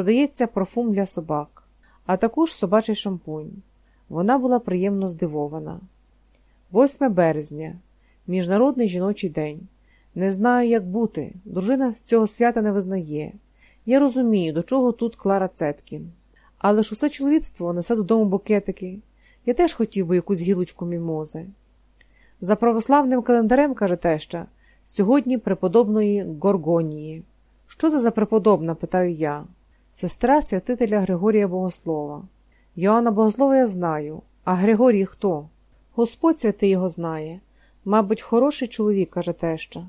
продається парфум для собак, а також собачий шампунь. Вона була приємно здивована. 8 березня, Міжнародний жіночий день. Не знаю, як бути. Дружина цього свята не визнає. Я розумію, до чого тут Клара Цеткін. Але ж усе чоловіцтво несе додому букетики. Я теж хотів би якусь гілочку мімози. За православним календарем, каже теща, сьогодні преподобної Горгонії. Що це за преподобна? питаю я. Сестра святителя Григорія Богослова. Йоанна Богослова я знаю, а Григорій хто? Господь святий його знає. Мабуть, хороший чоловік, каже теща.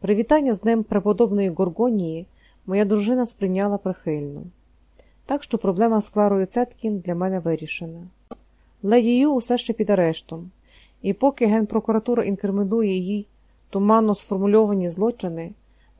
Привітання з Днем преподобної Горгонії моя дружина сприйняла прихильно. Так що проблема з Кларою Цеткін для мене вирішена. Леді Ю усе ще під арештом, і поки Генпрокуратура інкримінує їй туманно сформульовані злочини,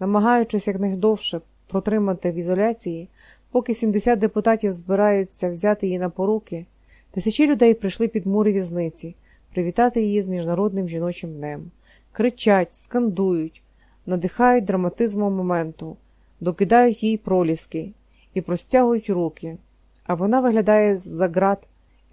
намагаючись якнайдовше протримати в ізоляції, поки 70 депутатів збираються взяти її на поруки, тисячі людей прийшли під мури в'язниці привітати її з Міжнародним жіночим днем, кричать, скандують, надихають драматизмом моменту, докидають їй проліски і простягують руки, а вона виглядає за ґрат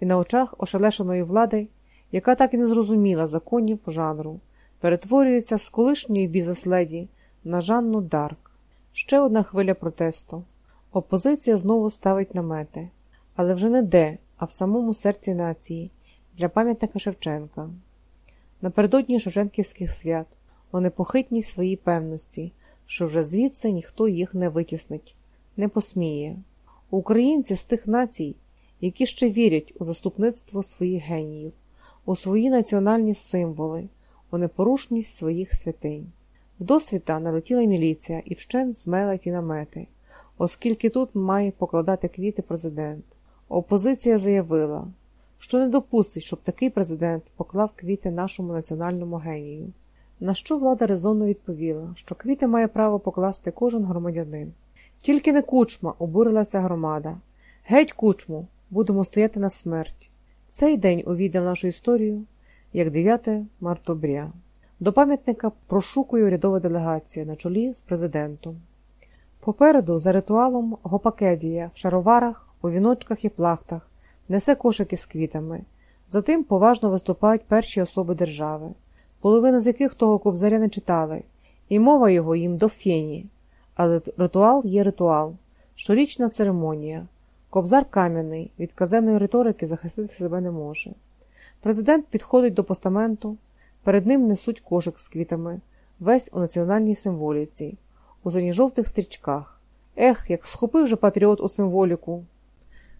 і на очах ошелешеної влади, яка так і не зрозуміла законів жанру, перетворюється з колишньої бізнес-леді на Жанну Дарк. Ще одна хвиля протесту. Опозиція знову ставить намети, але вже не де, а в самому серці нації, біля пам'ятника Шевченка. Напередодні Шевченківських свят у непохитній своїй певності, що вже звідси ніхто їх не витіснить, не посміє. Українці з тих націй, які ще вірять у заступництво своїх геніїв, у свої національні символи, у непорушність своїх святинь. В досвіта налетіла міліція і вщент змела ті намети, оскільки тут має покладати квіти президент. Опозиція заявила, що не допустить, щоб такий президент поклав квіти нашому національному генію. На що влада резонно відповіла, що квіти має право покласти кожен громадянин. Тільки не кучма, обурилася громада. Геть кучму, будемо стояти на смерть. Цей день увійде в нашу історію як 9 мартобря. До пам'ятника прошукує урядова делегація на чолі з президентом. Попереду, за ритуалом, Гопакедія в шароварах, у віночках і плахтах, несе кошики з квітами. Затим поважно виступають перші особи держави, половина з яких того кобзаря не читали, і мова його їм до фені. Але ритуал є ритуал, щорічна церемонія. Кобзар кам'яний, від казенної риторики захистити себе не може. Президент підходить до постаменту, перед ним несуть кошик з квітами, весь у національній символіці, у синьо-жовтих стрічках. Ех, як схопив же патріот у символіку,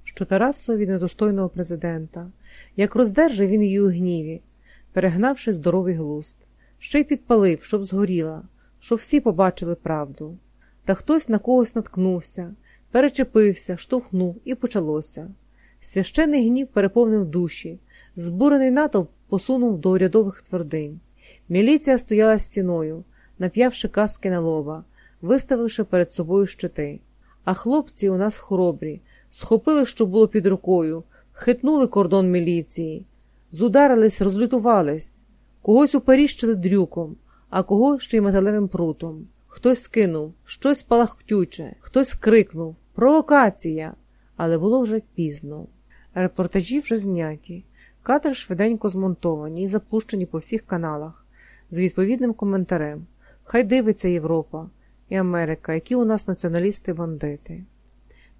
що Тарасу від недостойного президента, як роздержав він її у гніві, перегнавши здоровий глуст, ще й підпалив, щоб згоріла, щоб всі побачили правду. Та хтось на когось наткнувся, перечепився, штовхнув і почалося. Священний гнів переповнив душі, збурений натовп посунув до урядових твердинь. Міліція стояла стіною, нап'явши каски на лоба, виставивши перед собою щити. А хлопці у нас хоробрі, схопили, що було під рукою, хитнули кордон міліції, зударились, розлютувались, когось уперіщили дрюком, а кого ще й металевим прутом. Хтось скинув, щось палахтюче, хтось крикнув Провокація! Але було вже пізно. Репортажі вже зняті, кадри швиденько змонтовані і запущені по всіх каналах з відповідним коментарем. Хай дивиться Європа і Америка, які у нас націоналісти-бандити.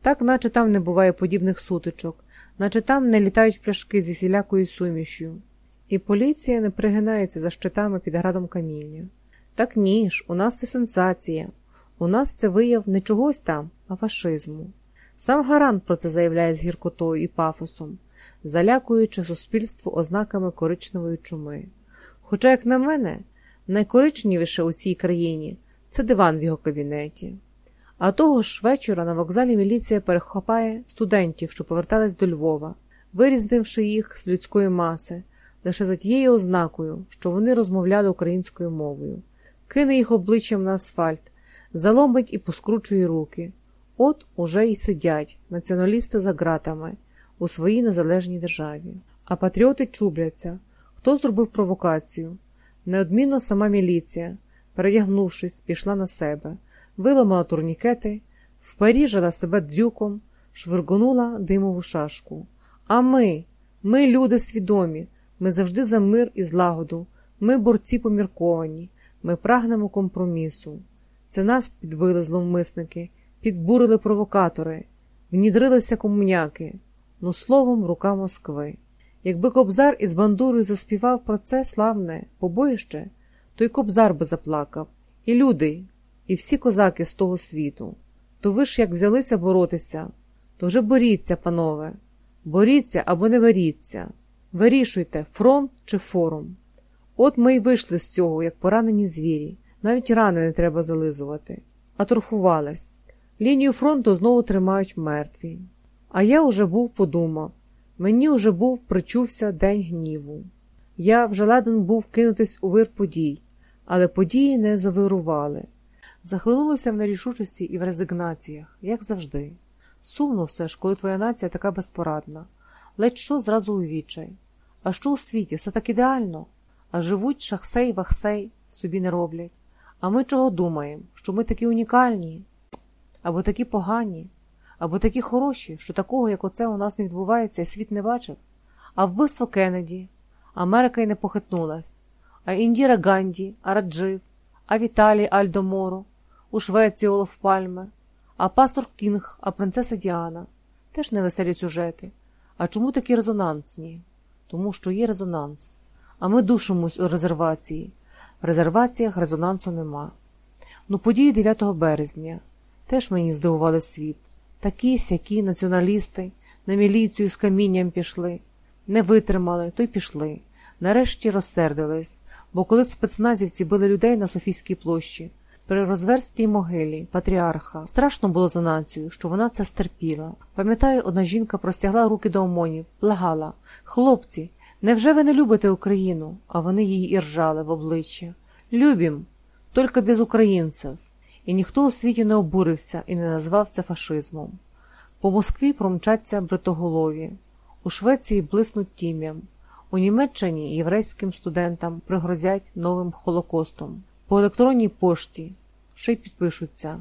Так, наче там не буває подібних сутичок, наче там не літають пляшки зі сілякою сумішю. І поліція не пригинається за щитами під градом каміння. Так ні ж, у нас це сенсація. У нас це вияв не чогось там, а фашизму. Сам Гарант про це заявляє з гіркотою і пафосом, залякуючи суспільство ознаками коричневої чуми. Хоча, як на мене, найкоричневіше у цій країні це диван в його кабінеті. А того ж вечора на вокзалі міліція перехопає студентів, що повертались до Львова, вирізнивши їх з людської маси, лише за тією ознакою, що вони розмовляли українською мовою, кине їх обличчям на асфальт, заломить і поскручує руки. От уже й сидять націоналісти за ґратами у своїй незалежній державі. А патріоти чубляться, хто зробив провокацію. Неодмінно сама міліція, передягнувшись, пішла на себе, виламала турнікети, вперіжила себе дрюком, швиргонула димову шашку. А ми, ми, люди свідомі, ми завжди за мир і злагоду, ми борці помірковані, ми прагнемо компромісу. Це нас підбили зловмисники, підбурили провокатори, внідрилися комуняки, ну словом, рука Москви. Якби кобзар із бандурою заспівав про це славне побоїще, то й кобзар би заплакав, і люди, і всі козаки з того світу. То ви ж як взялися боротися, то вже боріться, панове, боріться або не боріться. Вирішуйте, фронт чи форум. От ми й вийшли з цього, як поранені звірі, навіть рани не треба зализувати, а торфувались. Лінію фронту знову тримають мертві. А я уже був подумав, мені уже був причувся день гніву. Я вже ладен був кинутись у вир подій, але події не завирували. Захлинулося в нерішучості і в резигнаціях, як завжди. Сумно все ж, коли твоя нація така безпорадна. Ледь що зразу у відчай. А що у світі? Все так ідеально. А живуть шахсей, вахсей, собі не роблять. А ми чого думаємо? Що ми такі унікальні, або такі погані, або такі хороші, що такого, як оце у нас не відбувається, світ не бачив. А вбивство Кеннеді, Америка й не похитнулась, Індіра Ганді, а Раджив, а Віталій Альдоморо, у Швеції Олаф Пальме, а пастор Кінг, а принцеса Діана. Теж невеселі сюжети. А чому такі резонансні? Тому що є резонанс. А ми душимось у резервації. В резерваціях резонансу нема. Ну, події 9 березня. Теж мені здивували світ. Такі сякі націоналісти на міліцію з камінням пішли. Не витримали, то й пішли. Нарешті розсердились, бо коли спецназівці били людей на Софійській площі, при розверстій могилі патріарха, страшно було за націю, що вона це стерпіла. Пам'ятаю, одна жінка простягла руки до омонів, благала Хлопці, невже ви не любите Україну? А вони їй іржали в обличчя. Любім, тільки без українців. І ніхто у світі не обурився і не назвав це фашизмом. По Москві промчаться бритоголові, у Швеції блиснуть тім'ям, у Німеччині єврейським студентам пригрозять новим Холокостом. По електронній пошті ще й підпишуться.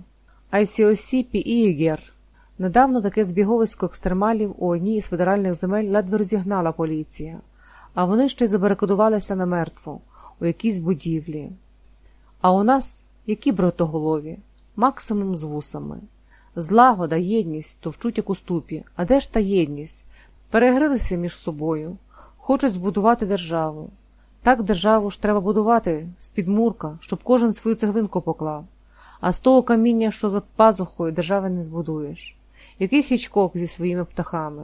ICOC Піігер. Недавно таке збіговисько екстремалів у одній із федеральних земель ледве розігнала поліція, а вони ще й забарикадувалися на мертво у якійсь будівлі. А у нас які бротоголові, максимум з вусами. Злагода, єдність товчуть як у ступі. А де ж та єдність? Перегрилися між собою, хочуть збудувати державу. Так державу ж треба будувати з підмурка, щоб кожен свою цеглинку поклав. А з того каміння, що за пазухою, держави не збудуєш. Який хічкок зі своїми птахами?